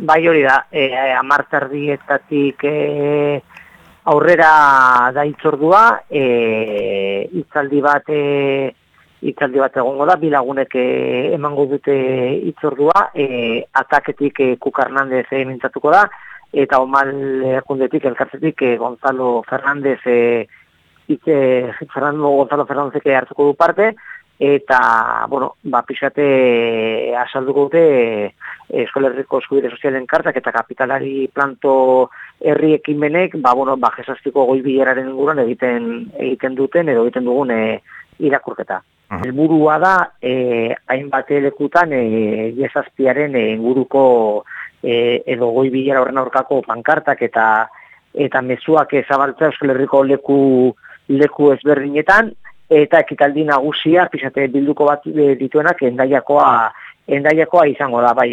Bai hori da, e, amartardietatik e, aurrera da itzordua, e, itzaldi bat e, itzaldi bat egongo da, bilagunek e, emango dute itzordua, e, ataketik e, Kuk Hernandez e, da, eta omal erkundetik, elkartzetik, e, Gonzalo Fernandez, e, itze, Fernando Gonzalo Fernandez hartuko du parte, eta, bueno, ba, pixate asalduko dute Eskolerriko Eskubide Sozialen kartak eta kapitalari planto herri ekimenek, ba, bueno, ba, jesastiko goi bileraren inguruan egiten, egiten duten edo egiten dugun e, irakurketa. Helburua da, e, hainbat elekutan, e, jesazpiaren e, inguruko e, edo goi bilera horren aurkako pankartak eta eta mezuak ezabaltza Euskal leku, leku ezberdinetan, eta ekitaldi nagusia, pixate bilduko bat dituenak, endaiakoa, endaiakoa izango da, bai,